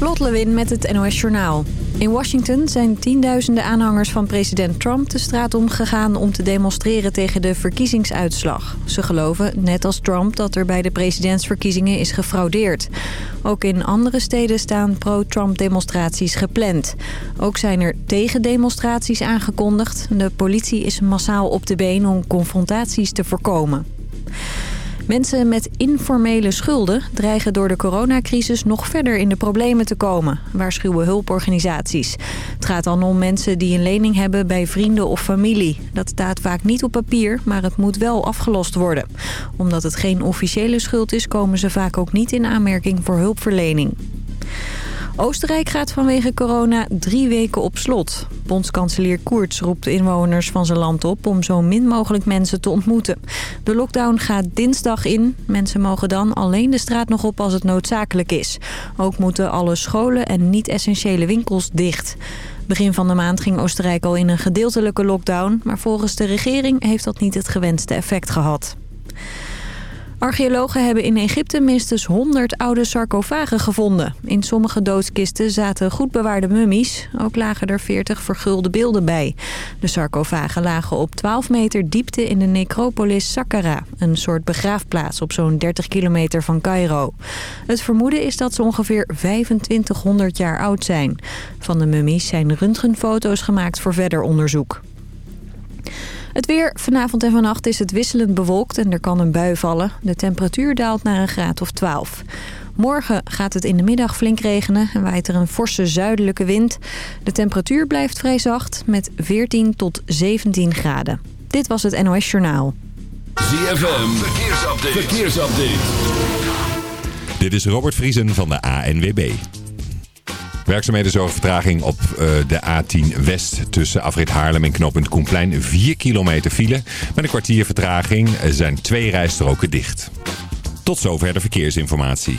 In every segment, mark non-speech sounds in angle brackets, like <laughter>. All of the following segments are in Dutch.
Lot Lewin met het NOS Journaal. In Washington zijn tienduizenden aanhangers van president Trump de straat omgegaan om te demonstreren tegen de verkiezingsuitslag. Ze geloven, net als Trump, dat er bij de presidentsverkiezingen is gefraudeerd. Ook in andere steden staan pro-Trump demonstraties gepland. Ook zijn er tegendemonstraties aangekondigd. De politie is massaal op de been om confrontaties te voorkomen. Mensen met informele schulden dreigen door de coronacrisis nog verder in de problemen te komen, waarschuwen hulporganisaties. Het gaat dan om mensen die een lening hebben bij vrienden of familie. Dat staat vaak niet op papier, maar het moet wel afgelost worden. Omdat het geen officiële schuld is, komen ze vaak ook niet in aanmerking voor hulpverlening. Oostenrijk gaat vanwege corona drie weken op slot. Bondskanselier Koerts roept inwoners van zijn land op om zo min mogelijk mensen te ontmoeten. De lockdown gaat dinsdag in. Mensen mogen dan alleen de straat nog op als het noodzakelijk is. Ook moeten alle scholen en niet-essentiële winkels dicht. Begin van de maand ging Oostenrijk al in een gedeeltelijke lockdown... maar volgens de regering heeft dat niet het gewenste effect gehad. Archeologen hebben in Egypte minstens 100 oude sarcofagen gevonden. In sommige doodskisten zaten goed bewaarde mummies. Ook lagen er 40 vergulde beelden bij. De sarcofagen lagen op 12 meter diepte in de necropolis Saqqara. Een soort begraafplaats op zo'n 30 kilometer van Cairo. Het vermoeden is dat ze ongeveer 2500 jaar oud zijn. Van de mummies zijn röntgenfoto's gemaakt voor verder onderzoek. Het weer. Vanavond en vannacht is het wisselend bewolkt en er kan een bui vallen. De temperatuur daalt naar een graad of 12. Morgen gaat het in de middag flink regenen en waait er een forse zuidelijke wind. De temperatuur blijft vrij zacht met 14 tot 17 graden. Dit was het NOS Journaal. ZFM. Verkeersupdate. Verkeersupdate. Dit is Robert Vriesen van de ANWB. Werkzaamheden zorgen vertraging op uh, de A10 West tussen Afrit Haarlem en knooppunt Koenplein. 4 kilometer file. Met een kwartier vertraging zijn twee rijstroken dicht. Tot zover de verkeersinformatie.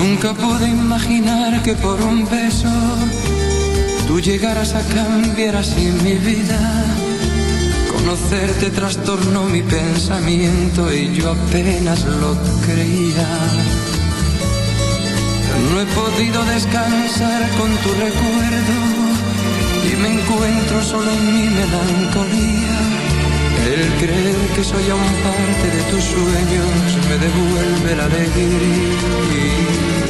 Nunca pude imaginar que por un beso tú llegaras a cambiar así mi vida. Conocerte trastornó mi pensamiento y yo apenas lo creía. No he podido descansar con tu recuerdo y me encuentro solo en mi melancolía. El creer que soy aún parte de tus sueños me devuelve la alegría.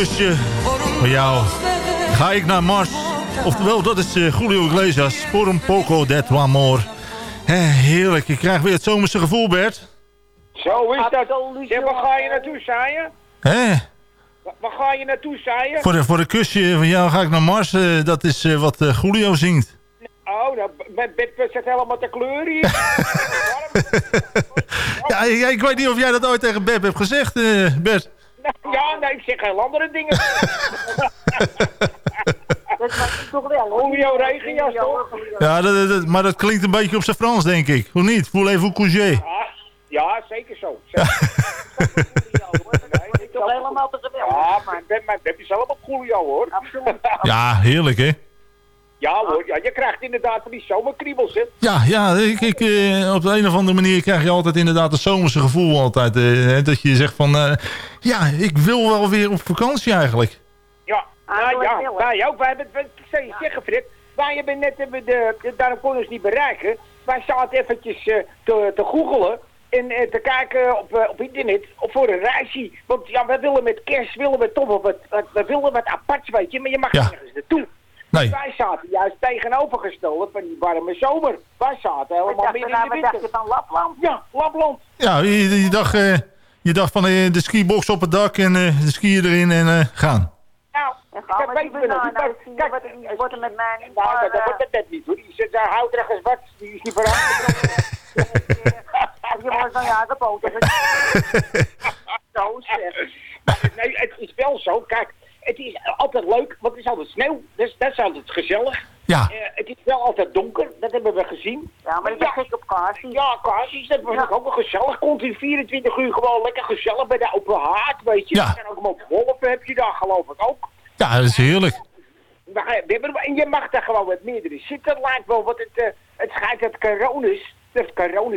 kusje van jou de ga ik naar Mars. Oftewel, dat is eh, Julio Iglesias. Por un poco de tu amor. Heerlijk. Ik krijg weer het zomerse gevoel, Bert. Zo is dat. Zeg, waar ga je naartoe, zei je? Hé, Wa- Waar ga je naartoe, zei je? voor, een- voor een kusje van jou ga ik naar Mars. Eh, dat is eh, wat eh, Julio zingt. Oh, nou, met bed zit helemaal te kleuren hier. <laughs> Ja, ik weet niet of jij dat ooit tegen Beb hebt gezegd, eh, Bert. Nou, <laughs> ja, nee, ik zeg heel andere dingen. <laughs> Dat maakt toch wel. hoor. Julio regenjas, toch? Ja, dat, dat- maar dat klinkt een beetje op zijn Frans, denk ik. Hoe niet? Voulez-vous coucher? Ja, ja, zeker zo. Zeker. <laughs> Is toch helemaal te geweldig. Ja, maar Beb, maar Beb is helemaal Julio, hoor. Absoluut. Ja, heerlijk, hè? Ja, hoor. Ja, je krijgt inderdaad van die zomerkriebels, hè. Ja, ja ik, ik, eh, op de een of andere manier krijg je altijd inderdaad het zomerse gevoel altijd. eh, hè, dat je zegt van, eh, ja, ik wil wel weer op vakantie eigenlijk. Ja, nou Eigenlijk ja, wij ook. Wij hebben, ik zou je zeggen, Frit, wij hebben net hebben de, de, daarom konden we ons niet bereiken. Wij zaten eventjes eh, te, te googelen en eh, te kijken op, op internet op voor een reisje. Want ja, wij willen met kerst, willen we toch wat, wat, we willen wat aparts, weet je, maar je mag Ja. nergens naartoe. Nee, Wij zaten juist tegenovergestelde van die warme zomer. Wij zaten helemaal midden in de winter. dachten van Lapland. Ja, Lapland. ja, je, je dacht, eh, je dacht van eh, de skibox op het dak en eh, de skiën erin en eh, gaan. Nou, En kijk, gaan we weten die we nog banaan niet, kijk, wat het wordt er met mij niet. Nou, Maar, dat, wordt het net niet hoor. Die zit daar houterig als wat. Die is niet vooruit. als <laughs> <laughs> je wordt van ja, de poten. Zo zeg. Nee, het is wel zo. Kijk, het is altijd leuk, want het is altijd sneeuw. Dus dat is altijd gezellig. Ja, Eh, het is wel altijd donker, dat hebben we gezien. Ja, maar ik ben gek op kaarsjes. Ja, kaarsjes, dat was Ja. ook wel gezellig. Komt in 24 uur gewoon lekker gezellig bij de open haard, weet je. Ja. Zijn ook allemaal wolven, heb je daar geloof ik ook. ja, dat is heerlijk. Maar, eh, we hebben, en je mag daar gewoon met meerdere zitten. Het lijkt wel wat het, eh, het schijnt dat coronus, dat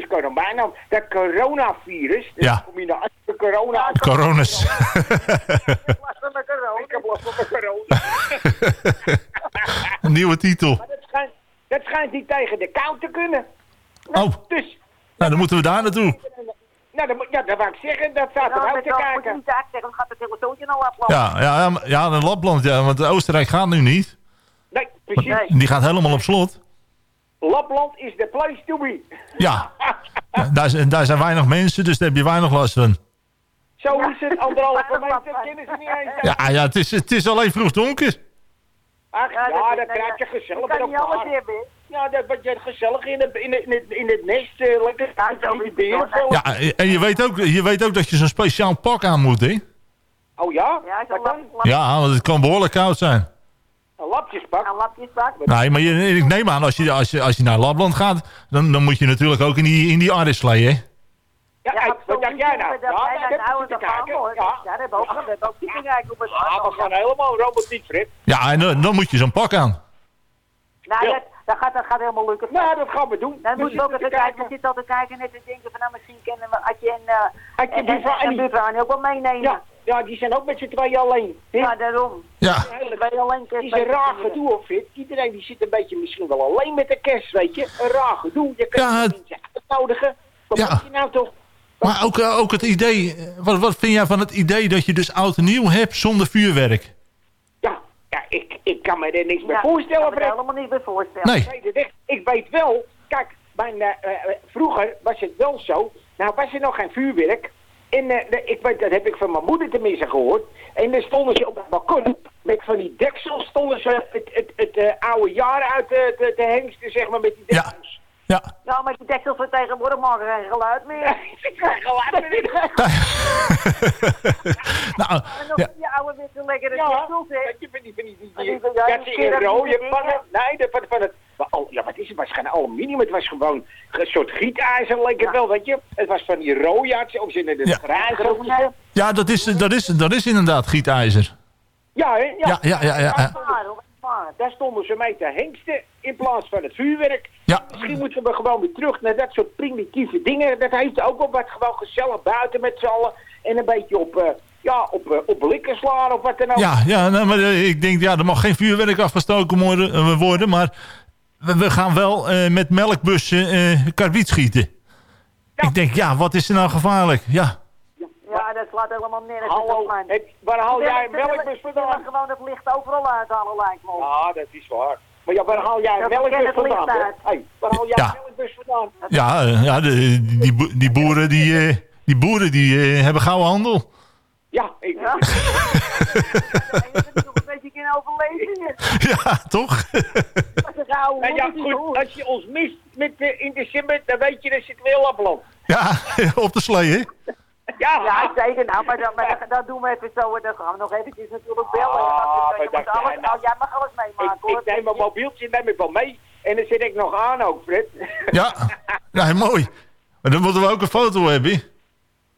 corona, nou, dat coronavirus, dus Ja. de combinatie van corona en Coronas. Ik heb corona. last van de corona. Een <laughs> nieuwe titel. Maar dat schijnt, dat schijnt niet tegen de kou te kunnen. Oh, Dus, nou dan moeten we daar naartoe. nou, dan, moet- ja, dat wou ik zeggen. Dat staat er Ja, met te dat moet je kijken. niet zeggen, dan gaat het telefoontje naar Lapland. Ja, ja, ja, naar Lapland, ja, want Oostenrijk gaat nu niet. Nee, precies. Nee. Die gaat helemaal op slot. Lapland is the place to be. Ja, Ja, <laughs> daar, zijn- daar zijn weinig mensen, dus daar heb je weinig last van. Zo is het, anderhalve Ja, meter, dat- kennen ze niet eens. Ja, ja het, is, het is alleen vroeg donker. Ach, ja, dat- dat dat- krijg je dat- gezellig kan niet alles hebben. Ja, dat je gezellig in het, in het, in het, in het nest, eh, lekker Ja, de beer. Ja, en je weet ook, je weet ook dat je zo'n speciaal pak aan moet, hè? Oh ja? Ja, dan? lap, lap, Ja, want het kan behoorlijk koud zijn. Een lapjespak. een lapjesbak. Nee, maar je, ik neem aan, als je, als je, als je naar Lapland gaat, dan, dan moet je natuurlijk ook in die, in die Arislee, hè? Ja, Ja, wat dacht jij nou? Dat Ja, naar heb je te te gaan, kijken. hoor. Ja. Ja, dat hebben we ook, zitten kijken op het Ja, we gaan helemaal robotiek, Fred. Ja, en dan, dan moet je zo'n pak aan. Nou, Ja. dat, dat, gaat, dat gaat helemaal lukken. Nou, dat gaan we doen. Dan moeten we ook zitten even kijken. We zitten al te kijken en te denken van nou misschien kennen we Adje en, uh, en, en, en ook wel meenemen. Ja, ja, die zijn ook met z'n tweeën alleen. hè? Ja, daarom. Ja, alleen Het is een raar gedoe, hoor, Fit. Iedereen die zit een beetje misschien wel alleen met de kerst, weet je. Een raar gedoe. Je kan Ja, ja, het- mensen uitnodigen. Wat Ja. moet je nou toch? maar ook, eh, ook het idee... eh, Wat, wat vind jij van het idee dat je dus oud en nieuw hebt zonder vuurwerk? Ja, ik kan me er niks bij Ja, voorstellen, Ik kan me er helemaal niet bij voorstellen. Nee. Ik weet het echt. Ik weet wel, kijk, mijn, eh, vroeger was het wel zo. Nou was er nog geen vuurwerk. En eh, de- ik weet, dat heb ik van mijn moeder tenminste gehoord. En dan stonden ze op het balkon met van die deksels stonden ze het, het, het, eh, oude jaar uit te, te, te hengsten, zeg maar, met die deksels. Ja. Ja, maar die deksels van tegenwoordig maken geen geluid meer. Ze krijgen later weer. Nou, En nog ja. die oude witte lekkere Ja, deksels, hè. weet je, van die, van die, die, die, die dat in dat rode pannen. Nee, dat van, van het, maar al- ja, wat is het? Het was geen aluminium, het was gewoon een soort gietijzer, leek het wel, weet je. Het was van die rojaards, of ze in de Ja. grijze. ja dat, is, dat, is, dat is inderdaad gietijzer. Ja, hè? Ja, ja, ja, ja. Daar ja. stonden ze- Daar stonden ze mee te hengsten in plaats van het vuurwerk. Ja. Misschien moeten we gewoon weer terug naar dat soort primitieve dingen. Dat heeft ook wel wat gewoon gezellig buiten met z'n allen. En een beetje op, eh ja, op, eh, op blikken slaan of wat dan ook. Ja, ja nou, maar eh, ik denk, ja, er mag geen vuurwerk afgestoken worden, worden maar we, we gaan wel eh, met melkbussen eh karbiet schieten. Ik denk, ja, wat is er nou gevaarlijk? Ja, Ja, dat slaat helemaal nergens Hallo, op, man. het, waar haal jij een melkbus vandaan? gewoon het licht overal uithalen, lijkt me. Ja, dat is waar. Maar ja, waar haal jij melkbus het licht vandaan? Hey, waar haal jij Ja. een melkbus vandaan? ja, eh, ja de, die, die boeren, die, eh, die, boeren die eh, hebben gouden handel. Ja, ik, Ja. <laughs> Nog een beetje in overlevingen. <laughs> Ja, toch? <laughs> Nou ja, goed, als je ons mist met, eh, in december, dan weet je, dan zitten we heel Lapland. ja, op de slee, hè? Ja, Ja, zeker. Nou, maar, dat, dat doen we even zo. en Dan gaan we nog eventjes natuurlijk bellen. Ah, maar alles, ja, nou, jij mag alles ik, meemaken, hoor. ik neem mijn mobieltje neem ik wel mee. En dan zit ik nog aan ook, Fred. <laughs> Ja, ja mooi. Maar dan moeten we ook een foto hebben.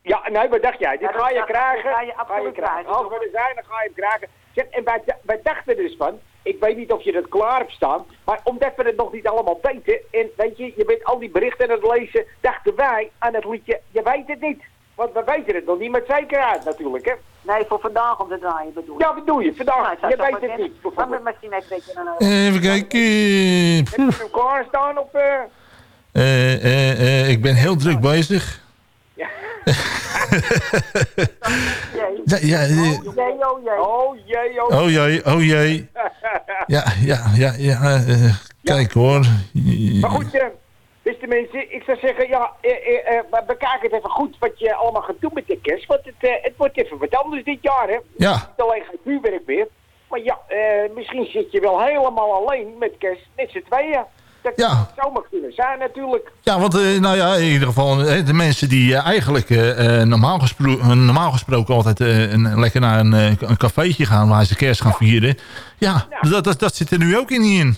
Ja, nee, wat dacht jij? Dit Ja, ga je krijgen. ga je absoluut krijgen. Als we er zijn, dan ga je hem krijgen. Zeg, en wij, wij dachten dus van, ik weet niet of je dat klaar hebt staan, maar omdat we het nog niet allemaal weten, en weet je, je bent al die berichten aan het lezen, dachten wij aan het liedje, je weet het niet. Want we weten het nog niet met zekerheid natuurlijk, hè. Nee, voor vandaag om te draaien bedoel Ja, wat doe je? Vandaag, Nou, je weet het niet. Dan moet misschien even een beetje een... Even kijken. eh, Heb je hem klaar staan of... eh? Eh, eh, eh, ik ben heel druk bezig. Ja. jee. <laughs> Ja, ja, eh, Jee, oh jee. Oh jee, oh. oh jee, oh jee. <laughs> Ja, ja, ja, ja. eh, kijk hoor. Maar goed, eh, beste mensen, ik zou zeggen, ja, eh, eh, eh, bekijk het even goed wat je allemaal gaat doen met de kerst. Want het, eh, het wordt even wat anders dit jaar, hè. Ja, Niet alleen geen vuurwerk meer. Maar ja, eh, misschien zit je wel helemaal alleen met kerst, met z'n tweeën. Dat Ja. zou zomaar kunnen zijn natuurlijk. ja want nou ja, in ieder geval de mensen die eigenlijk normaal, gespro eh, normaal gesproken altijd een, lekker naar een, een cafeetje gaan waar ze kerst gaan vieren. Ja, Ja. Dat, dat, dat zit er nu ook in niet in.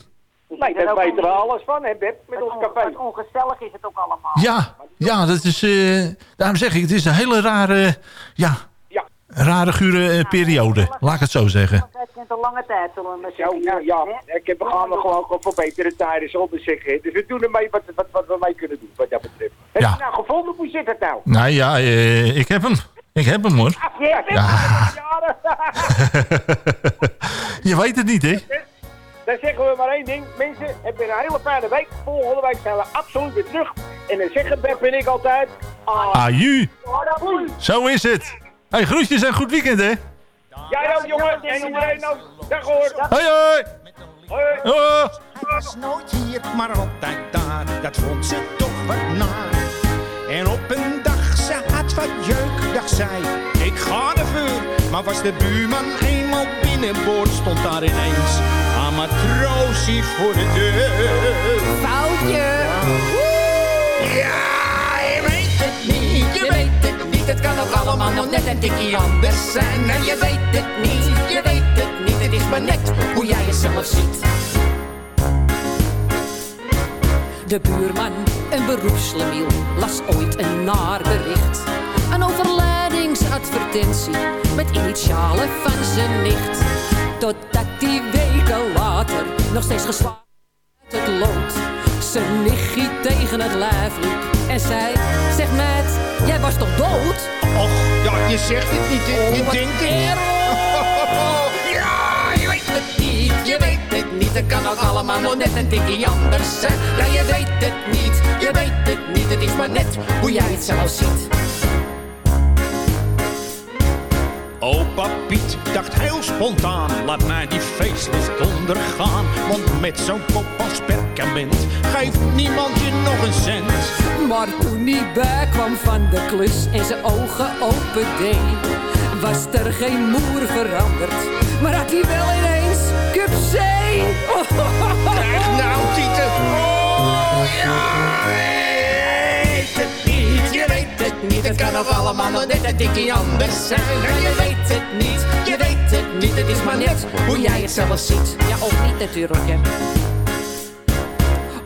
Nee, daar weten we alles van, hè, Beb, met ons café. wat ongezellig is het ook allemaal. Ja, ja, dat is, eh, daarom zeg ik, het is een hele rare, ja, Ja. rare gure eh, periode. Laat ik het zo zeggen. Het kent een lange tijd, zullen we zeggen. nou ja, Hè? ik heb, we gaan er gewoon voor betere tijden zonder zeggen. Dus we doen ermee wat, wat, wat we mee kunnen doen, wat dat betreft. Heb Ja. je nou gevonden? Hoe zit het nou? Nou ja, eh, ik heb hem. Ik heb hem hoor. Ja, Ja. <laughs> Je weet het niet, hè? Dan zeggen we maar één ding. Mensen, heb weer een hele fijne week. Volgende week zijn we absoluut weer terug. En dan zeggen Beb en ik altijd... Ah, Aju, doei. zo is het. Hey, groetjes en goed weekend, hè? Jij ook, jongen. En iedereen ook. Dag hoor. Hoi, hoi. Hoi. Oh. Hij was nooit hier, maar altijd daar. Dat vond ze toch wat naar. En op een dag, ze had wat jeuk, dacht zij. Ik ga de vuur. Maar was de buurman eenmaal binnenboord, stond daar ineens. Een matroosie voor de deur. Foutje. Ja, je weet het niet. Je weet het niet, het kan ook allemaal nog net een tikkie anders zijn. En je weet het niet, je weet het niet, het is maar net hoe jij jezelf ziet. De buurman, een beroepslemiel, las ooit een naar bericht. Een overlijdingsadvertentie met initialen van zijn nicht. Totdat die weken later nog steeds uit het lood. Zijn nichtje tegen het lijf liep en zei, zeg met, jij was toch dood? Och, ja, je zegt het niet, je wat denkt het niet. <laughs> Ja, je weet het niet, je weet het niet. Het kan ook allemaal nog net een tikkie anders zijn. Ja, je weet het niet, je weet het niet. Het is maar net hoe jij het zelf ziet. Opa Piet dacht heel spontaan, laat mij die feestlust ondergaan. Want met zo'n kop als perkament geeft niemand je nog een cent. Maar toen hij bijkwam van de klus en zijn ogen open deed, was er geen moer veranderd. Maar had hij wel ineens cup C. Krijg nou, Tieten. Oh ja, niet. Het kan nog allemaal nog net een tikje anders zijn. Je weet het niet, je weet het niet. Het is maar net hoe jij het zelf ziet. Ja, of niet natuurlijk, hè.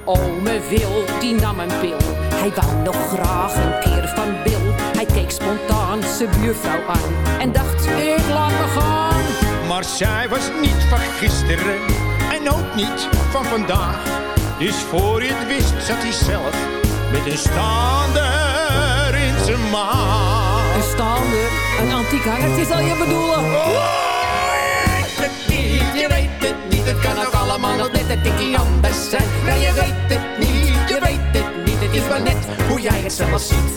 Ome Wil, die nam een pil. Hij wou nog graag een keer van Bill. Hij keek spontaan zijn buurvrouw aan en dacht, ik laat me gaan. Maar zij was niet van gisteren en ook niet van vandaag. Dus voor je het wist zat hij zelf met een staander Een een antiek hangertje zal je bedoelen. weet het niet, je weet het niet. Het kan ook allemaal nog net een tikje anders zijn. Maar je weet het niet, je weet het niet. Het is maar net hoe jij het zelf ziet.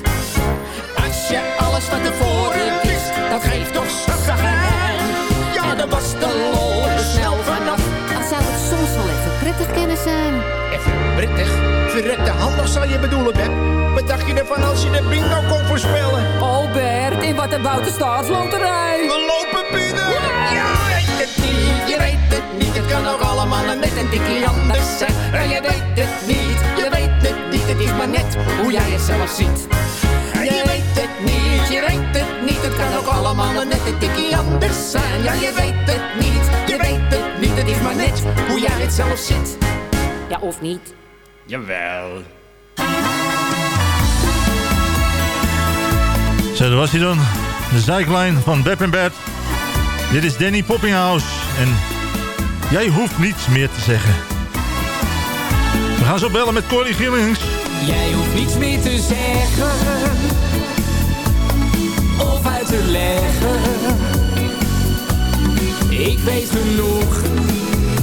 Als je alles van tevoren wist, dat geeft toch zachtheid. Ja, dan was de lol er snel vanaf. Dan zou het soms wel even prettig kunnen zijn. Prettig, verrekte handig zal je bedoelen, Beb. Wat dacht je ervan als je de bingo kon voorspellen? Oh Bert, in wat een boute staatsloterij. We lopen binnen! Ja, weet het niet, je weet het niet. Het kan ook allemaal nog net een tikje anders zijn. Maar je weet het niet, je weet het niet. Het is maar net hoe jij het zelf ziet. Je weet het niet, je weet het niet. Het kan ook allemaal nog net een tikje anders zijn. Ja, je weet het niet, je weet het niet. Het is maar net hoe jij het zelf ziet. Ja, of niet? Jawel. Zo, dat was hij dan. De zijklijn van Beb en Bert. Dit is Danny Poppinghouse. En jij hoeft niets meer te zeggen. We gaan zo bellen met Corrie Gillings. Jij hoeft niets meer te zeggen of uit te leggen. Ik weet genoeg,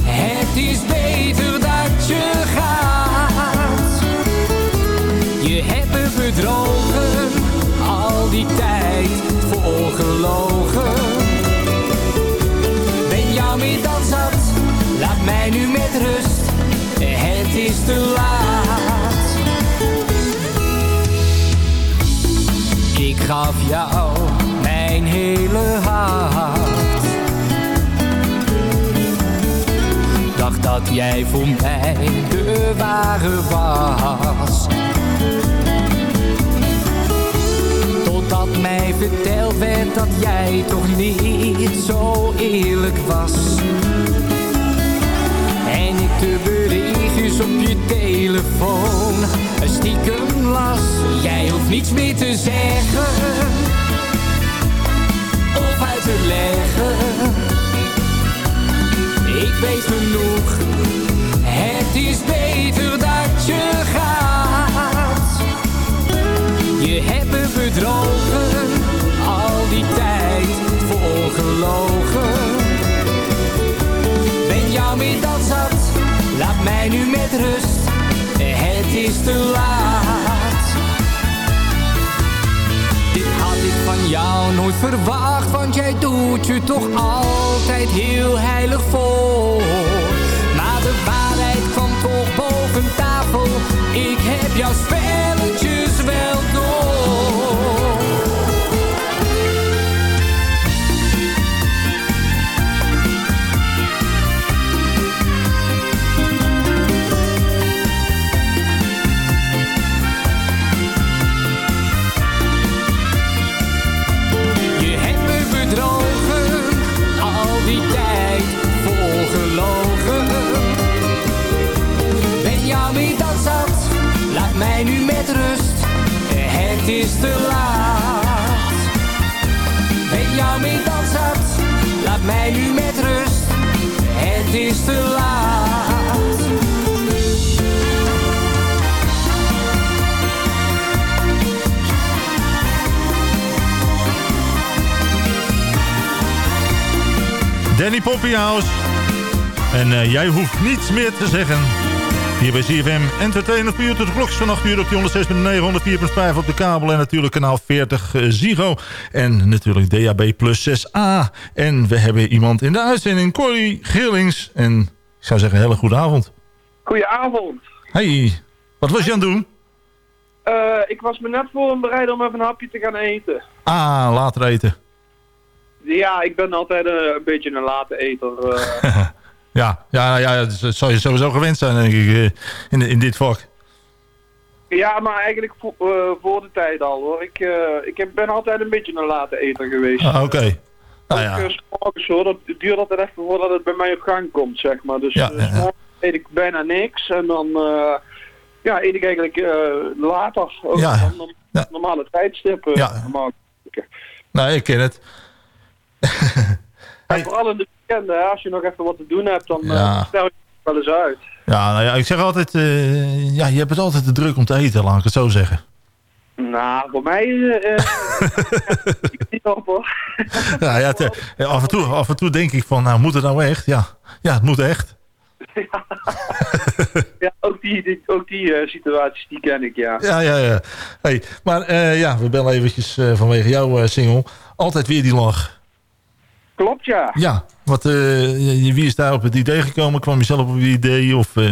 het is beter dat je hebt me bedrogen, al die tijd voorgelogen. Ben jou meer dan zat, laat mij nu met rust, het is te laat. Ik gaf jou mijn hele hart. Dacht dat jij voor mij de ware was. Totdat mij verteld werd dat jij toch niet zo eerlijk was. En ik de berichtjes op je telefoon stiekem las. Jij hoeft niets meer te zeggen of uit te leggen. Ik weet genoeg, het is beter dat je gaat. Je hebt me bedrogen, al die tijd voorgelogen. Ben jou meer dan zat, laat mij nu met rust, het is te laat. Ik van jou nooit verwacht, want jij doet je toch altijd heel heilig voor. Jij hoeft niets meer te zeggen. Hier bij CFM Entertainment voor u tot de klok van 8 uur op die 106.9, 104.5 op de kabel. En natuurlijk kanaal 40 uh, Zigo. En natuurlijk DAB plus 6A. En we hebben iemand in de uitzending, Corrie Geerlings. En ik zou zeggen, hele goede avond. Goedenavond. Hey, wat was je aan het doen? Eh, ik was me net voor bereid om even een hapje te gaan eten. Ah, later eten. Ja, ik ben altijd eh, een beetje een late eter. eh. <laughs> Ja, ja, ja, dat zou je sowieso gewend zijn, denk ik, eh, in, in dit vak. ja, maar eigenlijk eh, voor de tijd al hoor. Ik, eh, ik ben altijd een beetje een late eter geweest. Ah, Oké. Nou ja. Morgens, hoor, dat duurt altijd even voordat het bij mij op gang komt, zeg maar. Dus Ja, eet ik bijna niks en dan ja, eet ik eigenlijk later. Ook Ja. dan Ja. normale tijdstippen. Ja. normaal. Nou, ik ken het. <laughs> En vooral in de weekenden, hè, als je nog even wat te doen hebt, dan eh, Ja. stel je het wel eens uit. Ja, nou ja, ik zeg altijd, eh, ja, je hebt het altijd te druk om te eten, laat ik het zo zeggen. Nou, voor mij <laughs> ik niet op hoor. Ja, ja, te- af, en toe, af en toe denk ik van, nou moet het nou echt? Ja, ja het moet echt. Ja, <laughs> ook die, die- ook die situaties, die ken ik, ja. Ja, ja, ja. Hey, maar ja, we bellen eventjes vanwege jouw single. Altijd weer die lach. Klopt, ja. Ja, wat, eh, wie is daar op het idee gekomen? Kwam je zelf op het idee? Of, eh,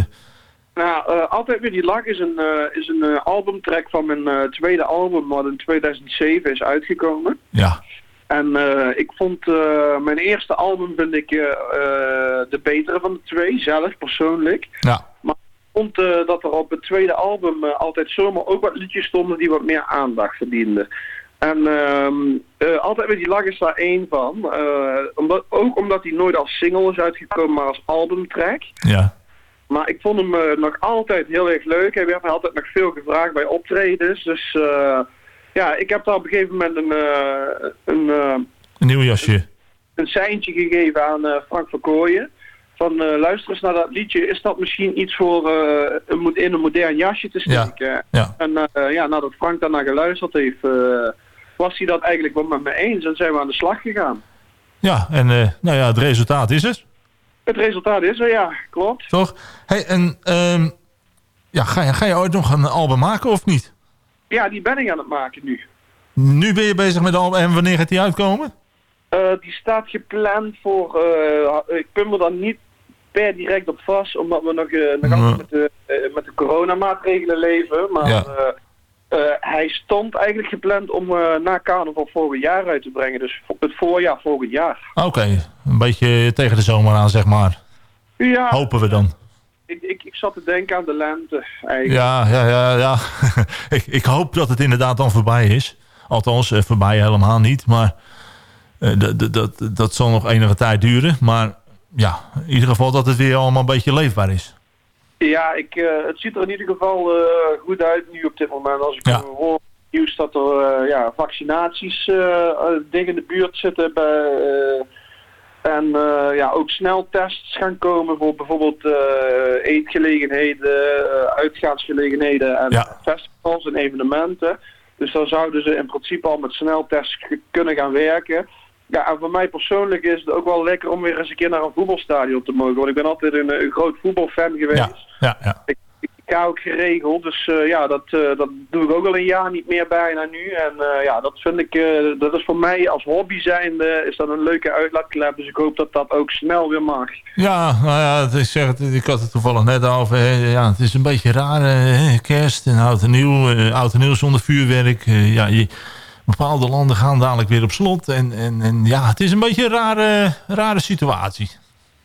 Nou, eh, Altijd Weer Die Lach is een, is een albumtrack van mijn tweede album, wat in 2007 is uitgekomen. ja, En ik vond mijn eerste album, vind ik, de betere van de twee, zelf persoonlijk. ja, Maar ik vond dat er op het tweede album altijd zomaar ook wat liedjes stonden die wat meer aandacht verdienden. En ehm, eh, altijd weer die lach is daar één van. Eh, omdat, ook omdat hij nooit als single is uitgekomen, maar als albumtrack. ja. Maar ik vond hem eh, nog altijd heel erg leuk. Hij werd altijd nog veel gevraagd bij optredens. Dus ja, ik heb daar op een gegeven moment een, eh, een, Een nieuw jasje. een seintje gegeven aan Frank Verkooyen. Van luister eens naar dat liedje. Is dat misschien iets voor een, in een modern jasje te Ja, steken? ja. En eh, ja, nadat Frank daarna geluisterd heeft, was hij dat eigenlijk wel met me eens. En zijn we aan de slag gegaan. Ja, en eh, nou ja, het resultaat is het. Het resultaat is er, ja, klopt. Toch? Hey, en ehm, ja, ga, je, ga je ooit nog een album maken of niet? Ja, die ben ik aan het maken nu. Nu ben je bezig met de album en wanneer gaat die uitkomen? Eh, die staat gepland voor. eh, ik pin me daar niet per direct op vast, omdat we nog, altijd met de, met de coronamaatregelen leven. Maar Ja. Eh, hij stond eigenlijk gepland om eh, na carnaval volgend jaar uit te brengen. Dus het voorjaar volgend jaar. Oké, een beetje tegen de zomer aan, zeg maar. Ja, Hopen we dan. ik, ik, ik zat te denken aan de lente. Eigenlijk. Ja, ja, ja, ja. <laughs> ik, ik hoop dat het inderdaad dan voorbij is. Althans, eh, voorbij helemaal niet. Maar eh, dat- dat- dat, dat zal nog enige tijd duren. Maar ja, in ieder geval dat het weer allemaal een beetje leefbaar is. Ja, ik, eh, het ziet er in ieder geval eh, goed uit nu op dit moment. Als ik Ja. hoor nieuws dat er eh, ja, vaccinaties dicht in de buurt zitten. Bij, en ja, ook sneltests gaan komen voor bijvoorbeeld eetgelegenheden, uitgaansgelegenheden en Ja. festivals en evenementen. Dus dan zouden ze in principe al met sneltests kunnen gaan werken. Ja, en voor mij persoonlijk is het ook wel lekker om weer eens een keer naar een voetbalstadion te mogen. Want ik ben altijd een, een groot voetbalfan geweest. Ja, ja. Ik, ik ga ook geregeld, dus eh, ja, dat, eh, dat doe ik ook al een jaar niet meer bijna nu. En eh, ja, dat vind ik, dat is voor mij als hobby zijnde, is dat een leuke uitlaatklep. Dus ik hoop dat dat ook snel weer mag. Ja, nou ja, het is, zeg, het- ik had het toevallig net over. Ja, het is een beetje raar. hè, kerst en oud en nieuw. oud en nieuw zonder vuurwerk. Ja, je, bepaalde landen gaan dadelijk weer op slot. En, en, en ja, het is een beetje een rare, rare situatie.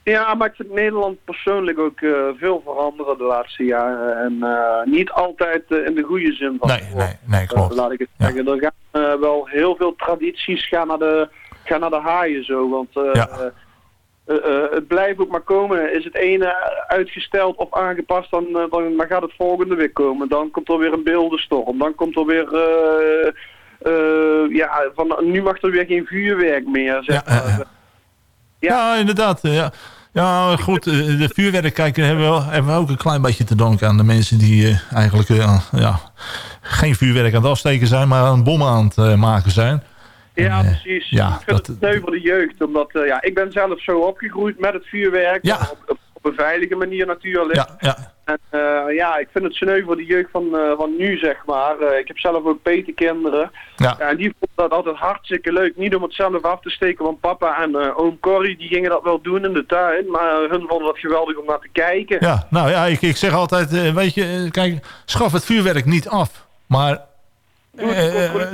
Ja, maar ik vind Nederland persoonlijk ook eh, veel veranderen de laatste jaren. En eh, niet altijd eh, in de goede zin van Nee, nee, nee, klopt. Laat ik het zeggen. Er gaan wel heel veel tradities gaan naar de, gaan naar de haaien zo. Want Ja. het blijft ook maar komen. Is het ene uitgesteld of aangepast, dan, dan, dan gaat het volgende weer komen. Dan komt er weer een beeldenstorm. Dan komt er weer... eh, ja, van, nu mag er weer geen vuurwerk meer. Zeg ja. Ja, inderdaad. eh, Ja. Ja, goed. eh, De vuurwerk kijken hebben we, wel- hebben we ook een klein beetje te danken aan de mensen die eigenlijk ja, geen vuurwerk aan het afsteken zijn, maar een bom aan het maken zijn. Ja, En, precies. ja, ik vind dat- het sneu voor de jeugd. Omdat, ja, ik ben zelf zo opgegroeid met het vuurwerk. Ja. Op, op, op op een veilige manier natuurlijk. Ja, ja. En eh, ja, ik vind het sneu voor de jeugd van, eh, van nu, zeg maar. Eh, ik heb zelf ook petekinderen. Ja. en die vonden dat altijd hartstikke leuk. Niet om het zelf af te steken, want papa en eh, oom Corrie, die gingen dat wel doen in de tuin. Maar hun vonden dat geweldig om naar te kijken. Ja, nou ja, ik, ik zeg altijd, weet je, kijk, schaf het vuurwerk niet af. Maar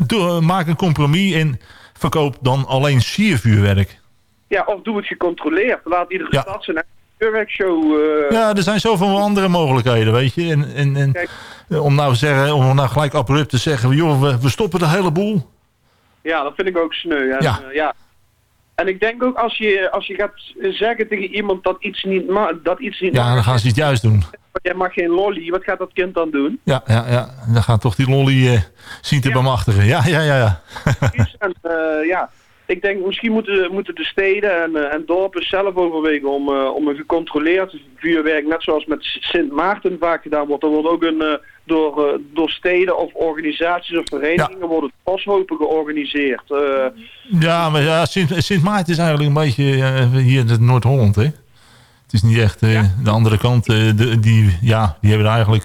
doe, maak een compromis en verkoop dan alleen siervuurwerk. Ja, of doe het gecontroleerd. Laat iedere Ja. stad zijn eigen eh, Ja, er zijn zoveel andere mogelijkheden, weet je. En, en, en eh, om nou, te zeggen, om nou gelijk abrupt te zeggen, joh, we, we stoppen de hele boel. Ja, dat vind ik ook sneu. En, Ja. eh, ja. En ik denk ook als je, als je gaat zeggen tegen iemand dat iets niet mag, dat iets niet Ja, dan gaan ze het juist doen. jij mag geen lolly, wat gaat dat kind dan doen? Ja, ja, ja. Dan gaat toch die lolly eh, zien te bemachtigen. Ja, ja, ja, ja. en, eh, ja, ik denk misschien moeten, moeten de steden en, eh, en dorpen zelf overwegen om, eh, om een gecontroleerd vuurwerk, net zoals met Sint Maarten vaak gedaan wordt. Er wordt ook een, eh, door, door steden of organisaties of verenigingen worden boshopen georganiseerd. Ja, maar ja, Sint, Sint Maarten is eigenlijk een beetje hier in Noord-Holland, hè? Het is niet echt de andere kant. de, die, ja, die hebben eigenlijk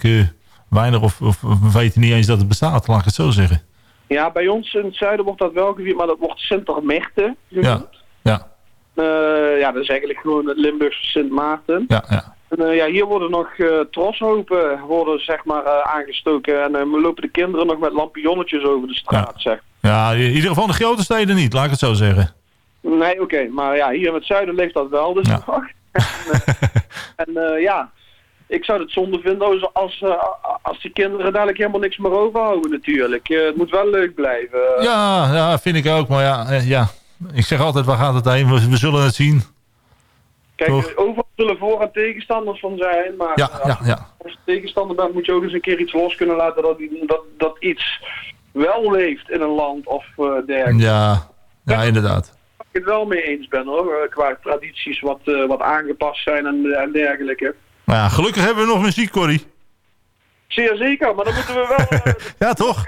weinig of, of, of weten niet eens dat het bestaat, laat ik het zo zeggen. Ja, bij ons in het zuiden wordt dat wel gevierd, maar dat wordt Sintermechte genoemd. Ja, ja, Eh, ja, dat is eigenlijk gewoon het Limburgse Sint Maarten. ja, ja. En, eh, ja, hier worden nog eh, troshopen worden, zeg maar, aangestoken. En eh, lopen de kinderen nog met lampionnetjes over de straat, zeg. Ja, in ieder geval de grote steden niet, laat ik het zo zeggen. Nee, oké, maar ja, hier in het zuiden leeft dat wel, dus nog. <laughs> en en, ja, ik zou het zonde vinden als, als, eh, als die kinderen dadelijk helemaal niks meer overhouden natuurlijk. Eh, het moet wel leuk blijven. Ja, ja, vind ik ook. Maar ja, eh, ja. ik zeg altijd, waar gaat het heen? We, we zullen het zien. Kijk, toch? overal zullen voor- en tegenstanders van zijn, maar Ja, eh, ja, ja. als je tegenstander bent moet je ook eens een keer iets los kunnen laten dat, dat, dat iets wel leeft in een land of dergelijke. Ja, ja inderdaad. Waar ik het wel mee eens ben hoor, qua tradities wat, wat aangepast zijn en, en dergelijke. Maar ja, gelukkig hebben we nog muziek, Corrie. Zeer zeker, maar dan moeten we wel, <laughs> eh, Ja, toch?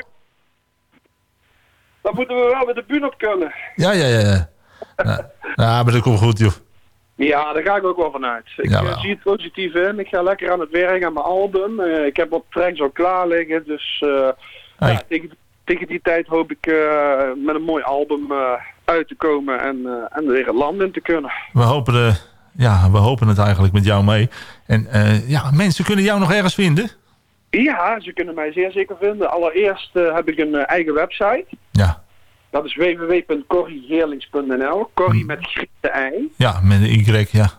dan moeten we wel met de buurt op kunnen. Ja, ja, ja. Ja, ja. ja maar dat komt goed, joh. Ja, daar ga ik ook wel vanuit. Ik Jawel. eh, zie het positief in. Ik ga lekker aan het werk aan mijn album. Eh, ik heb wat tracks al klaar liggen, dus ja, tegen, tegen die tijd hoop ik met een mooi album uit te komen en, en weer het land in te kunnen. We hopen, de, ja, we hopen het eigenlijk met jou mee. En eh, ja, mensen kunnen jou nog ergens vinden. Ja, ze kunnen mij zeer zeker vinden. Allereerst eh, heb ik een eh, eigen website. Ja. Dat is www.corriegeerlings.nl. Corrie met griekse ei. Ja, met een Y, ja.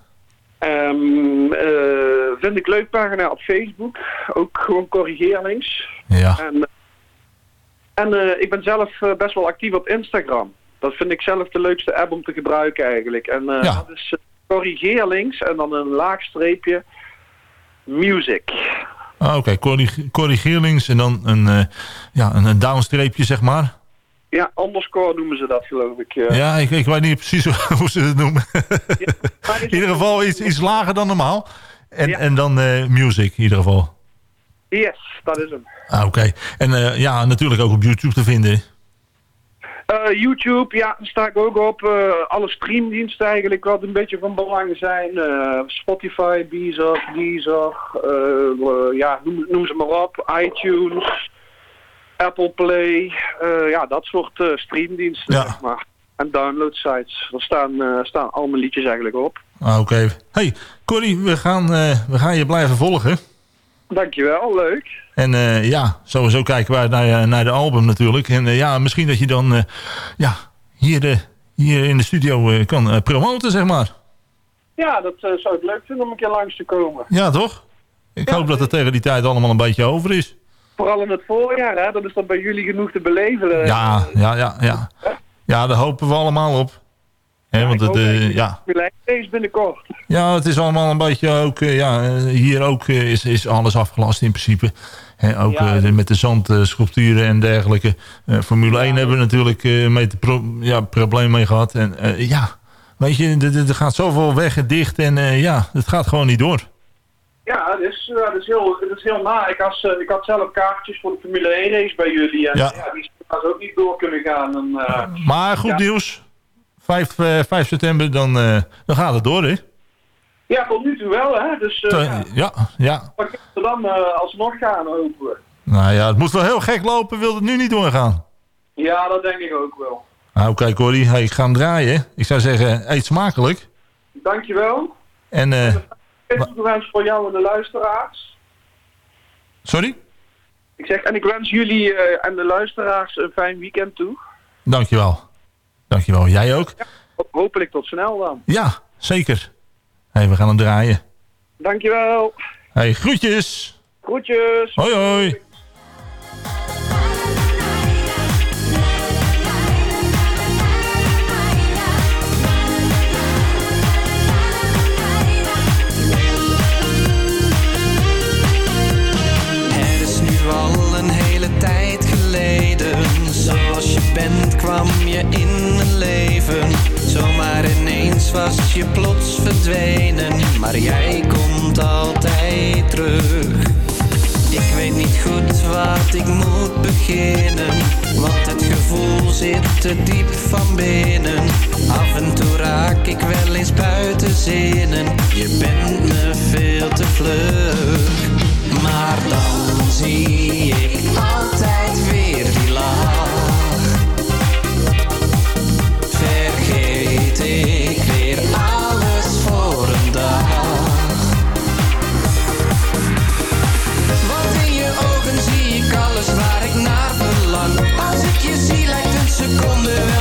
Ehm, eh, vind ik leuk pagina op Facebook. Ook gewoon Corrie Geerlings. Ja. En, en ik ben zelf best wel actief op Instagram. Dat vind ik zelf de leukste app om te gebruiken eigenlijk. En Ja. dat is uh, Corrie Geerlings en dan een laagstreepje music. Ah, Oké, Corrie Geerlings en dan een, eh, ja, een, downstreepje, zeg maar. Ja, underscore noemen ze dat geloof ik. eh. Ja, ik, ik weet niet precies <laughs> hoe ze het noemen. <laughs> in ieder geval iets, iets lager dan normaal. En, en dan eh, music, in ieder geval. Yes, dat is hem. Ah, Oké. En ja, natuurlijk ook op YouTube te vinden. Eh, YouTube, ja, daar sta ik ook op. Eh, alle streamdiensten eigenlijk wat een beetje van belang zijn. Eh, Spotify, Deezer, Deezer, ja, noem, noem ze maar op. iTunes, Apple Play, ja, dat soort streamdiensten, zeg maar. En downloadsites. Daar staan, staan al mijn liedjes eigenlijk op. Ah, Oké. Hey, Corrie, we gaan, we gaan je blijven volgen. Dankjewel, leuk. En eh, ja, sowieso kijken wij naar, je- naar de album natuurlijk. En eh, ja, misschien dat je dan eh, ja, hier, eh, hier in de studio eh, kan eh, promoten, zeg maar. Ja, dat eh, zou ik leuk vinden om een keer langs te komen. Ja, toch? Ik hoop dat het tegen die tijd allemaal een beetje over is. Vooral in het voorjaar, hè? Dan is dat bij jullie genoeg te beleven. eh. Ja, ja, ja, ja. Ja, daar hopen we allemaal op. Hè, want het, eh, ja. Binnenkort. ja, het is allemaal een beetje ook... eh, ja, eh, hier ook eh, is, is alles afgelast in principe. Ook Ja. eh, de- met de zandsculpturen en dergelijke. Eh, Formule 1 hebben we natuurlijk eh mee te pro ja, probleem mee gehad. En eh, ja, weet je, er- gaat zoveel weg en dicht. En eh, ja, het gaat gewoon niet door. Ja, dat is, eh, dat is, heel, dat is heel na. Ik, had, eh, ik had zelf kaartjes voor de Formule 1 race bij jullie. En Ja. ja, die zou ook niet door kunnen gaan. En, eh, Maar goed ja. nieuws. 5, eh, 5 september, dan, eh, dan gaat het door, hè? Ja, tot nu toe wel, hè. Dus Te- ja, ja, kunnen we dan eh, alsnog gaan, hopen we. Nou ja, het moet wel heel gek lopen, wil het nu niet doorgaan. Ja, dat denk ik ook wel. Nou, kijk Corrie, hey, ik ga hem draaien. Ik zou zeggen, eet smakelijk. Dankjewel. En, eh Ik wens voor jou en de luisteraars. sorry? Ik zeg, en ik wens jullie en de luisteraars een fijn weekend toe. Dankjewel. Dankjewel. Jij ook? Hopelijk tot snel dan. Ja, zeker. Hey, we gaan hem draaien. Dankjewel. hey, groetjes. Groetjes. Hoi, hoi. Het is nu al een hele tijd geleden. Zoals je bent kwam je in mijn leven. Zomaar was je plots verdwenen. Maar jij komt altijd terug. Ik weet niet goed wat ik moet beginnen. Want het gevoel zit te diep van binnen. Af en toe raak ik wel eens buiten zinnen. Je bent me veel te vlug. Maar dan zie ik altijd weer die lach. Vergeet ik weer alles voor een dag. Want in je ogen zie ik alles waar ik naar verlang. Als ik je zie lijkt een seconde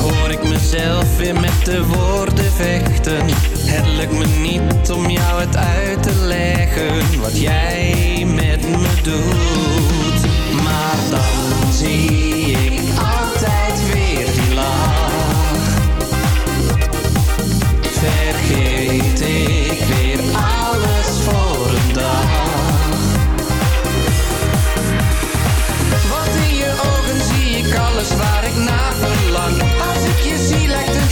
Hoor ik mezelf weer met de woorden vechten. Het lukt me niet om jou het uit te leggen. Wat jij met me doet. Maar dan zie ik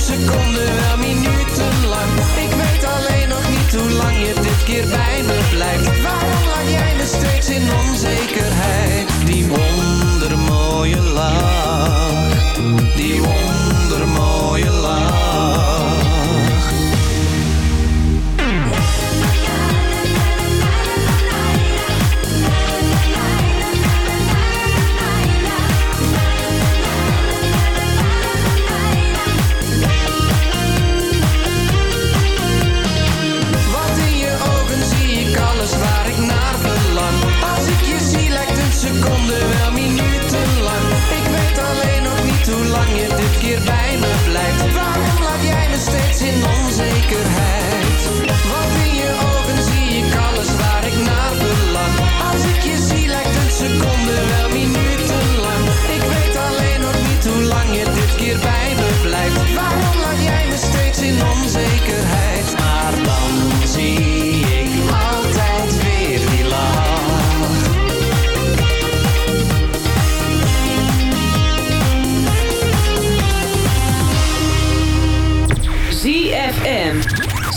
zie lijkt een seconde wel minutenlang. Ik weet alleen nog niet hoe lang je dit keer bij me blijft. Waarom laat jij me steeds in onzekerheid? Die wondermooie lach. Die onzekerheid? Want in je ogen zie ik alles waar ik naar verlang. Als ik je zie lijkt een seconde wel minutenlang. Ik weet alleen nog niet hoe lang je dit keer bij me blijft. Waarom laat jij me steeds in onzekerheid? Maar dan zie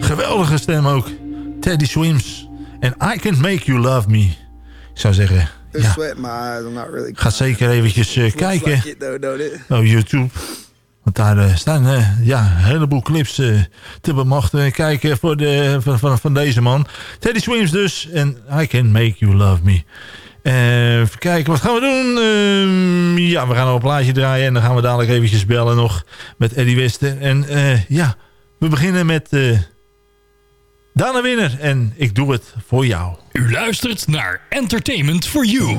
Geweldige stem ook. Teddy Swims. En I Can Make You Love Me. Ik zou zeggen... Ja, ga zeker eventjes eh, kijken op oh, YouTube. Want daar eh, staan eh, ja, een heleboel clips te bemachten. Kijken voor de, van, van, van, deze man. Teddy Swims dus. En I Can Make You Love Me. Even kijken, wat gaan we doen? Ehm, ja, we gaan een plaatje draaien en dan gaan we dadelijk eventjes bellen nog met Eddie Westen. En ja, we beginnen met eh, uh, Dana Winner en ik doe het voor jou. U luistert naar Entertainment for You.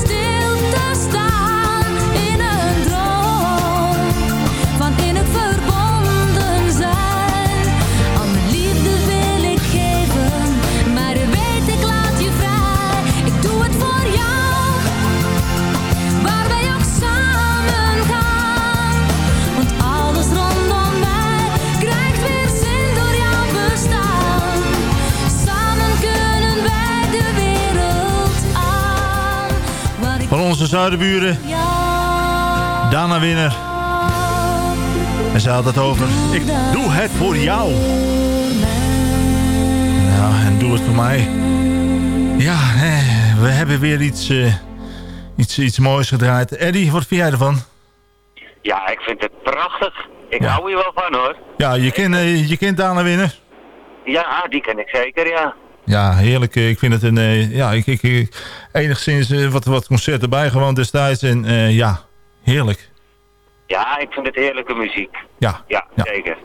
still onze zuidenburen. Dana Winner. En ze had het over, ik doe het voor jou. Ja, en doe het voor mij. Ja, we hebben weer iets, eh, iets, iets moois gedraaid. Eddie, wat vind jij ervan? Ja, ik vind het prachtig. Ik hou hier wel van hoor. Ja, je kent, eh, je kent Dana Winner. Ja, die ken ik zeker, ja. Ja, heerlijk. Ik vind het een... eh, ja, ik, ik, ik enigszins eh, wat, wat concerten bijgewoond destijds. En eh, ja, heerlijk. Ja, ik vind het heerlijke muziek. Ja. Ja, zeker.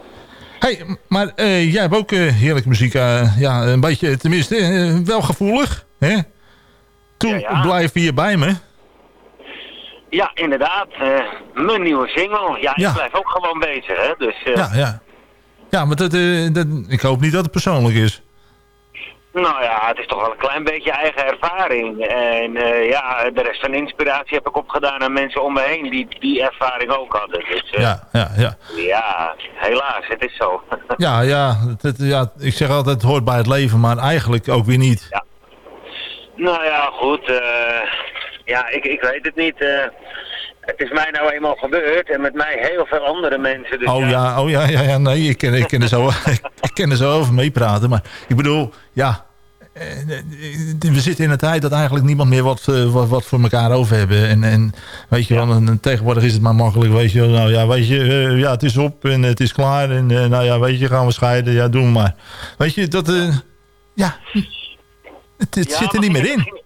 hey, maar jij hebt ook heerlijke muziek. ja, een beetje, tenminste, wel gevoelig. Hè? Toen blijf je hier bij me. Ja, inderdaad. mijn nieuwe single. Ja, Ja. ik blijf ook gewoon bezig, hè. Dus, Ja, ja. Ja, maar dat, dat, ik hoop niet dat het persoonlijk is. Nou ja, het is toch wel een klein beetje eigen ervaring. En eh, ja, de rest van de inspiratie heb ik opgedaan aan mensen om me heen die die ervaring ook hadden. Dus eh, Ja, ja, ja. ja, helaas, het is zo. <laughs> Ja, ja, het, ja, ik zeg altijd het hoort bij het leven, maar eigenlijk ook weer niet. Nou ja, goed. eh, ja, ik, ik weet het niet. het is mij nou eenmaal gebeurd en met mij heel veel andere mensen. Dus oh ja, oh ja, ja, ja, nee, ik ken, ik ken er zo, <laughs> ken er zo over meepraten. Maar ik bedoel, ja, eh, we zitten in een tijd dat eigenlijk niemand meer wat, eh, wat, wat voor elkaar over hebben. En, en weet je wel, en, en tegenwoordig is het maar makkelijk, weet je. Nou ja, weet je, eh, ja, het is op en het is klaar. En nou ja, weet je, gaan we scheiden, ja, doen maar. Weet je, dat, eh, ja, het, het Ja, zit er niet meer in. ging-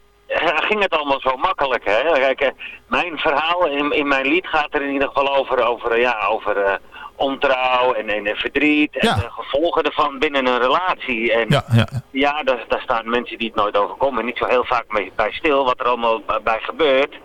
Ging het allemaal zo makkelijk, hè? Kijk, mijn verhaal in, in mijn lied gaat er in ieder geval over, over, ja, over ontrouw en, en verdriet en de gevolgen ervan binnen een relatie. En Ja, ja. ja, daar, daar staan mensen die het nooit overkomen niet zo heel vaak mee, bij stil wat er allemaal bij- gebeurt.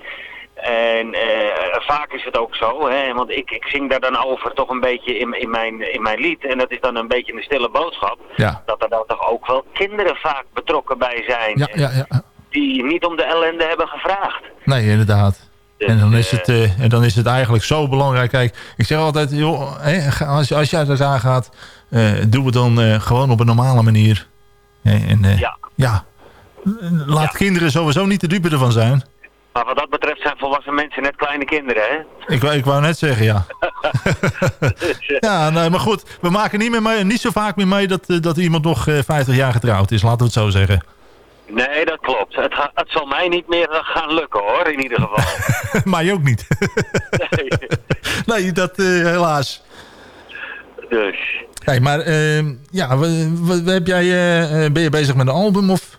En eh, vaak is het ook zo, hè, want ik, ik zing daar dan over toch een beetje in, in, mijn, in mijn lied. En dat is dan een beetje een stille boodschap. Ja. Dat er dan toch ook wel kinderen vaak betrokken bij zijn. Ja, ja, ja. Die niet om de ellende hebben gevraagd. Nee, inderdaad. En dan, is het, eh, en dan is het eigenlijk zo belangrijk. Kijk, ik zeg altijd, joh, hè, als, als je uit elkaar gaat, eh, doe het dan eh, gewoon op een normale manier. En eh, ja. Laat kinderen sowieso niet de dupe ervan zijn. Maar wat dat betreft zijn volwassen mensen net kleine kinderen, hè? Ik, wou- ik wou net zeggen, ja. <laughs> ja, nee, maar goed. We maken niet, meer mee, niet zo vaak meer mee dat, dat iemand nog eh, 50 jaar getrouwd is. Laten we het zo zeggen. Nee, dat klopt. Het, ga- het zal mij niet meer eh, gaan lukken, hoor, in ieder geval. <laughs> maar je ook niet. <laughs> nee, dat eh, helaas. Dus... Hey, maar eh, ja, we, heb jij, eh, ben je bezig met een album? Of?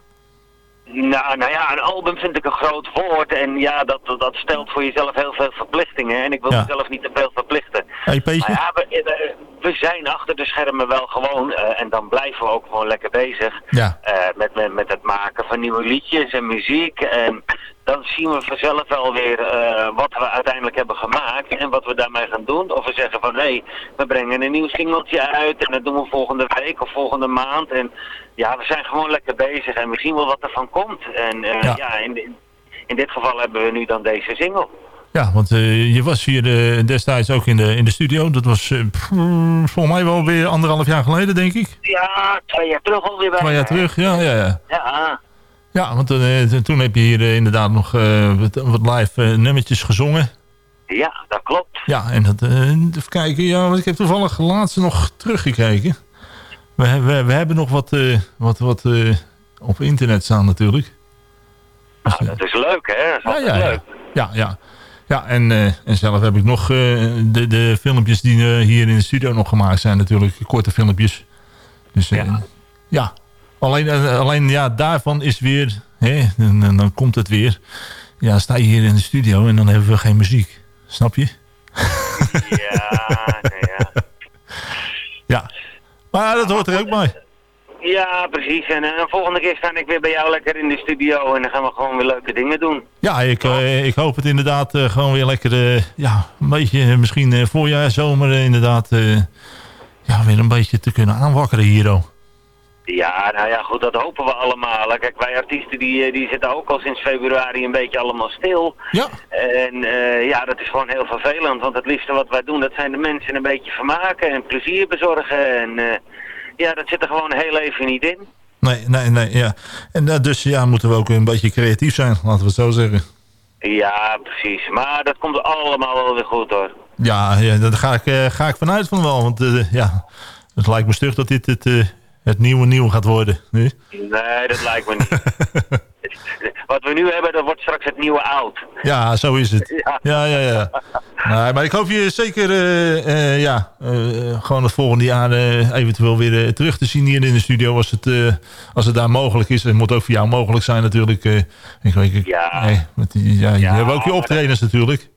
Nou, nou ja, een album vind ik een groot woord. En ja, dat, dat- stelt voor jezelf heel veel verplichtingen. En ik wil Ja. mezelf niet te veel verplichten. Hey? Maar ja, we, eh, we zijn achter de schermen wel gewoon. eh, en dan blijven we ook gewoon lekker bezig. Ja. eh, met, met, met het maken van nieuwe liedjes en muziek. En dan zien we vanzelf wel weer wat we uiteindelijk hebben gemaakt en wat we daarmee gaan doen. We brengen een nieuw singeltje uit en dat doen we volgende week of volgende maand. En ja, we zijn gewoon lekker bezig en we zien wel wat er van komt. En eh, Ja. ja, in, in- dit geval hebben we nu dan deze single. Ja, want eh, je was hier eh, destijds ook in de, in de studio. Dat was volgens mij wel weer anderhalf jaar geleden, denk ik. Ja, twee jaar terug alweer bij. Twee jaar terug, ja, ja, ja. Ja, Ja, want toen heb je hier inderdaad nog wat, live nummertjes gezongen. Ja, dat klopt. Ja, en dat, eh, even kijken, ja, want ik heb toevallig laatst nog teruggekeken. We, we, we hebben nog wat, eh, wat, wat eh, op internet staan natuurlijk. Nou, dat is leuk, hè? Dat is Ja, ja, ja. leuk. Ja, ja. ja en, eh, en zelf heb ik nog de, de filmpjes die hier in de studio nog gemaakt zijn natuurlijk. Korte filmpjes. Dus eh, ja. Alleen, alleen ja, daarvan is weer... Hè, dan komt het weer. Ja, sta je hier in de studio en dan hebben we geen muziek. Snap je? Ja, nee, ja. <laughs> Ja. Maar dat hoort er ook bij. Ja, precies. En eh, de volgende keer sta ik weer bij jou lekker in de studio en dan gaan we gewoon weer leuke dingen doen. Ja, ik, eh, ik hoop het inderdaad eh, gewoon weer lekker... eh, ja, een beetje eh, misschien eh, voorjaar, zomer eh, inderdaad... eh, ja, weer een beetje te kunnen aanwakkeren hier. Oh. Ja, nou ja, goed, dat hopen we allemaal. Kijk, wij artiesten die, eh, die zitten ook al sinds februari een beetje allemaal stil. Ja. En eh, ja, dat is gewoon heel vervelend, want het liefste wat wij doen, dat zijn de mensen een beetje vermaken en plezier bezorgen. En eh, ja, dat zit er gewoon heel even niet in. Nee, nee, nee, ja. En dus ja, moeten we ook een beetje creatief zijn, laten we het zo zeggen. Ja, precies. Maar dat komt allemaal wel weer goed hoor. Ja, ja daar ga ik, ga ik vanuit van wel. Want ja, het lijkt me stug dat dit het, het nieuwe nieuw gaat worden. Nu. Nee, dat lijkt me niet. <laughs> Wat we nu hebben, dat wordt straks het nieuwe oud. Ja, zo is het. Ja, ja, ja. Nee, maar ik hoop je zeker eh, eh, ja, eh, gewoon het volgende jaar eventueel weer terug te zien hier in de studio. Als het, als het daar mogelijk is. Het moet ook voor jou mogelijk zijn natuurlijk. ik weet, ik, Ja. nee, met die, ja, je hebt ook je optredens natuurlijk.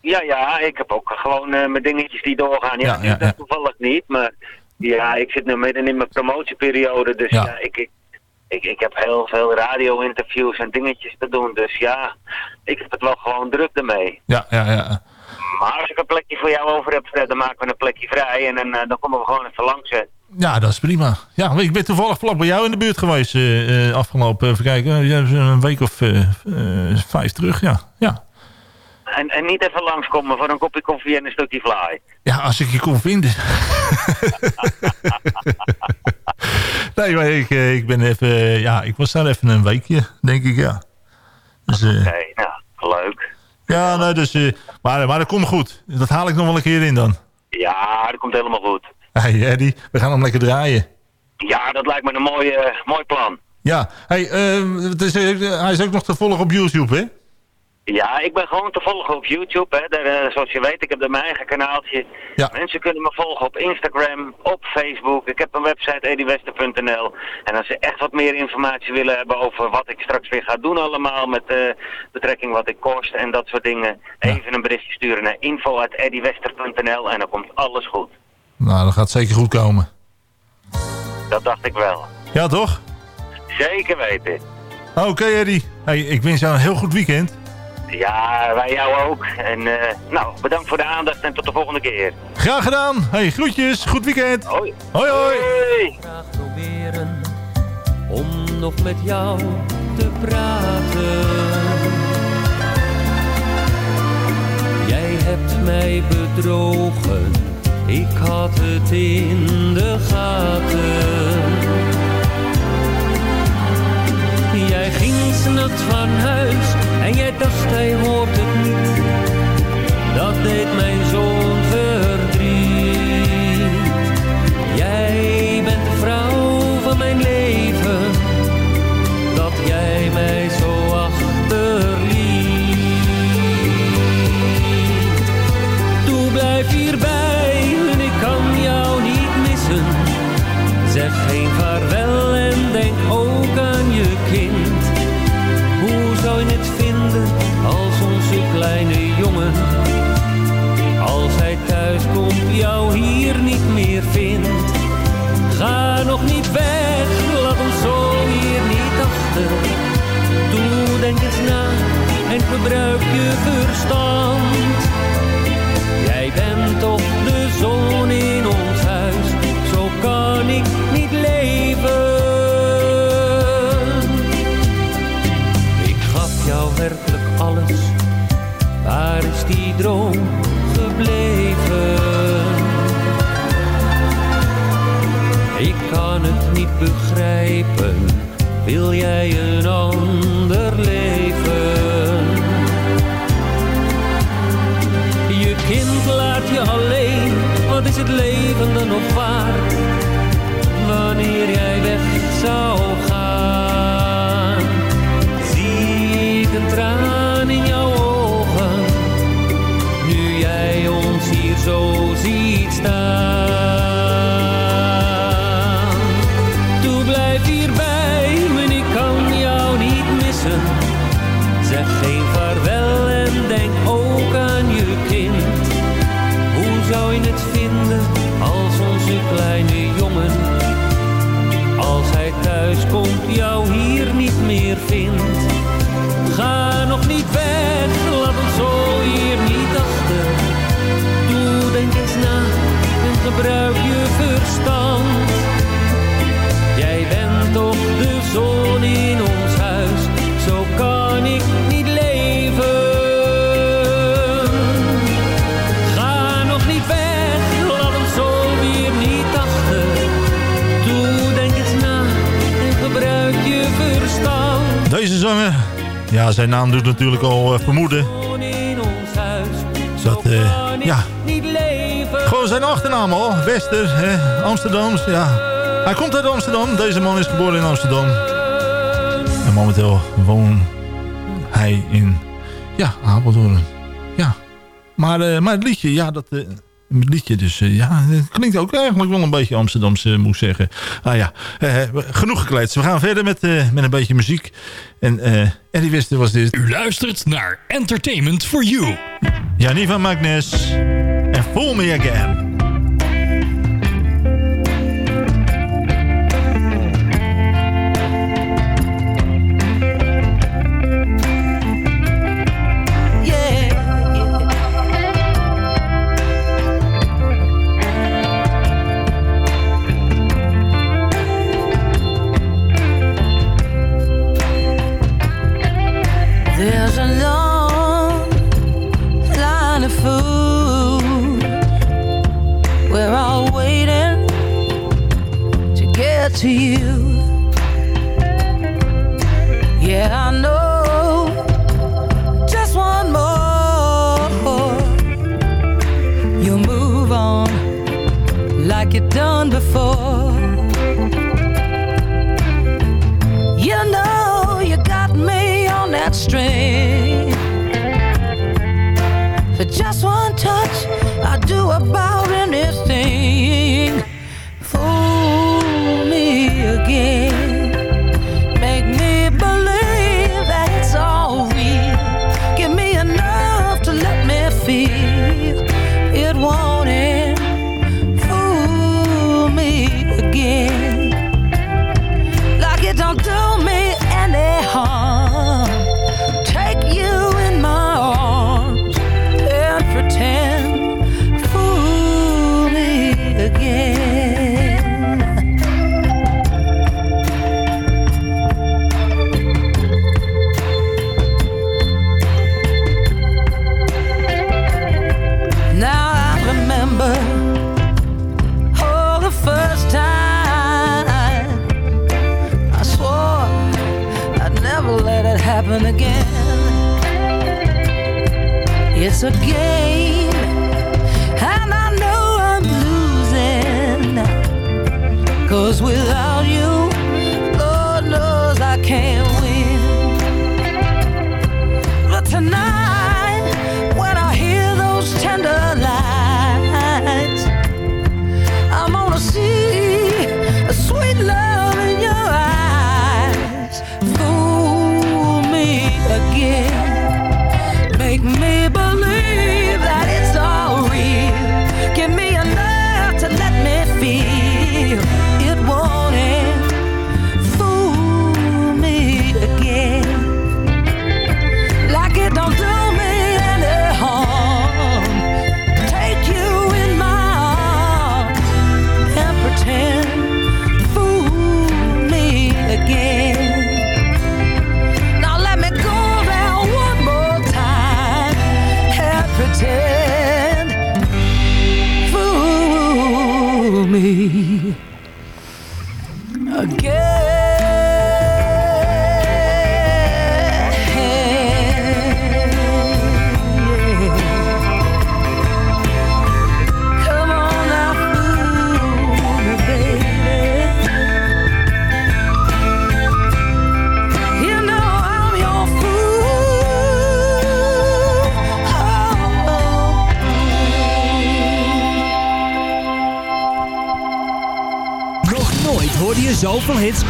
Ja, ja, ik heb ook gewoon mijn dingetjes die doorgaan. Ja, Ja, ja, dat ja. toevallig niet, maar ja, ik zit nu midden in mijn promotieperiode. Dus Ja. ja, ik, ik, ik, ik heb heel veel radio-interviews en dingetjes te doen. Dus ja, ik heb het wel gewoon druk ermee. Ja, ja, ja. Maar als ik een plekje voor jou over heb, Fred, dan maken we een plekje vrij. En dan, eh, dan komen we gewoon even langs. hè. Ja, dat is prima. Ja, ik ben toevallig vlak bij jou in de buurt geweest eh, eh, afgelopen, even kijken, een week of eh, eh, vijf terug, ja. ja. En, en niet even langskomen voor een kopje koffie en een stukje fly. Ja, als ik je kon vinden. <laughs> nee, maar ik, eh, ik ben even, eh, ja, ik was daar even een weekje, denk ik, ja. Dus, eh, Oké, nou, leuk. ja, nou, dus, maar, maar dat komt goed. Dat haal ik nog wel een keer in dan. Ja, dat komt helemaal goed. Hey Eddie, we gaan hem lekker draaien. Ja, dat lijkt me een mooi, mooi plan. Ja, hey, eh, het is, eh, hij is ook nog te volgen op YouTube, hè? Ja, ik ben gewoon te volgen op YouTube. Hè. Daar, eh, zoals je weet, ik heb daar mijn eigen kanaaltje. Ja. Mensen kunnen me volgen op Instagram, op Facebook. Ik heb een website, ediwester.nl. En als ze echt wat meer informatie willen hebben over wat ik straks weer ga doen allemaal... met eh, betrekking wat ik kost en dat soort dingen... even een berichtje sturen naar info.ediwester.nl en dan komt alles goed. Nou, dat gaat zeker goed komen. Dat dacht ik wel. Ja, toch? Zeker weten. Oké, Eddie. Hey, ik wens jou een heel goed weekend. Ja, wij jou ook. En eh, nou, bedankt voor de aandacht en tot de volgende keer. Graag gedaan. Hey, groetjes. Goed weekend. Hoi. Hoi, hoi. graag proberen om nog met jou te praten. Jij hebt mij bedrogen, ik had het in de gaten. Jij ging s'nachts van huis en jij dacht hij hoort het niet. Dat deed mijn en gebruik je verstand. Jij bent toch de zon in ons huis, zo kan ik niet leven. Ik gaf jou werkelijk alles, waar is die droom gebleven? Ik kan het niet begrijpen, wil jij een ander leven? Het leven dan nog waard? Zijn naam doet natuurlijk al eh, vermoeden. Dat, eh, ja, gewoon zijn achternaam al. Wester, hè, Amsterdams, ja. Hij komt uit Amsterdam. Deze man is geboren in Amsterdam. En momenteel woont hij in, ja, Apeldoorn. Ja. Maar, eh, maar het liedje, ja, dat... het liedje dus, eh, ja, het klinkt ook eigenlijk wel een beetje Amsterdamse, eh, moet ik zeggen. Ah ja, eh, genoeg gekleed. We gaan verder met, met een beetje muziek. En Eddie Wester was dit. U luistert naar Entertainment for You. Janiva Magnus en Fool Me Again. Cause without you, Lord knows I can't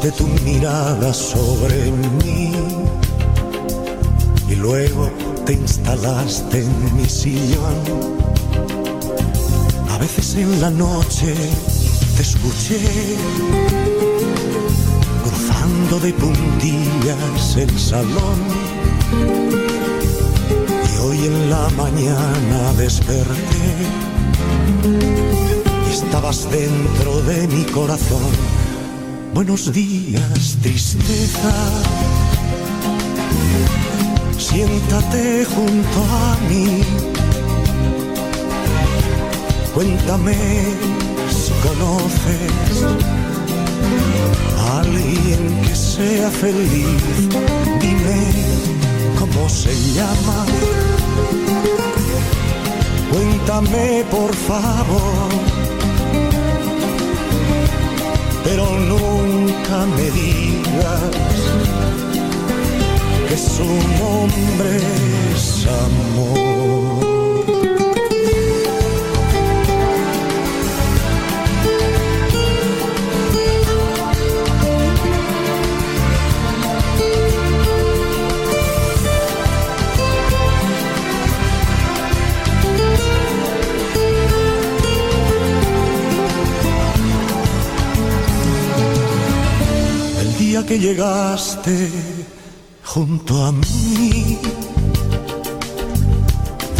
Pusiste tu mirada sobre mí y luego te instalaste en mi sillón. A veces en la noche te escuché cruzando de puntillas el salón. Y hoy en la mañana desperté y estabas dentro de mi corazón. Buenos días, tristeza. Siéntate junto a mí. Cuéntame si conoces a alguien que sea feliz. Dime cómo se llama. Cuéntame por favor. Pero nunca me digas que su nombre llegaste junto a mí,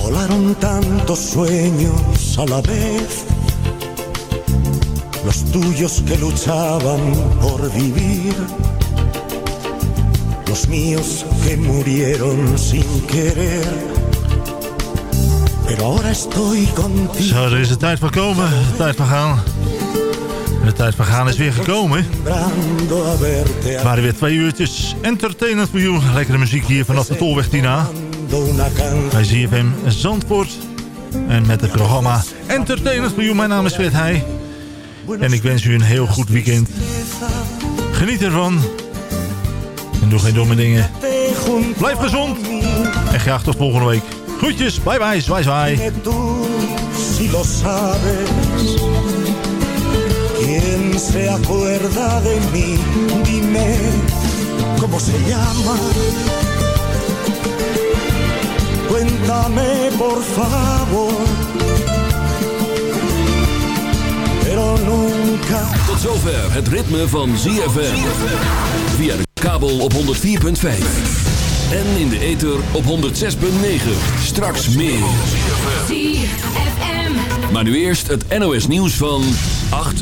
volaron tantos sueños a la vez, los tuyos que luchaban por vivir, los míos que murieron sin querer. Pero ahora estoy contigo. Zo, er is de tijd van komen. De tijd van gaan. De tijd van gaan is weer gekomen. Het waren weer twee uurtjes entertainment voor you. Lekkere muziek hier vanaf de Tolweg Tina. Bij ZFM Zandvoort. En met het programma Entertainment voor. Mijn naam is Fred Heij. En ik wens u een heel goed weekend. Geniet ervan. En doe geen domme dingen. Blijf gezond. En graag tot volgende week. Groetjes. Bye bye. Zwaai zwaai. ¿Quién se acuerda de mí? Dime cómo se llama. Cuéntame por favor. Pero nunca. Tot zover het ritme van ZFM. Via de kabel op 104.5. En in de ether op 106.9. Straks meer. Maar nu eerst het NOS nieuws van 8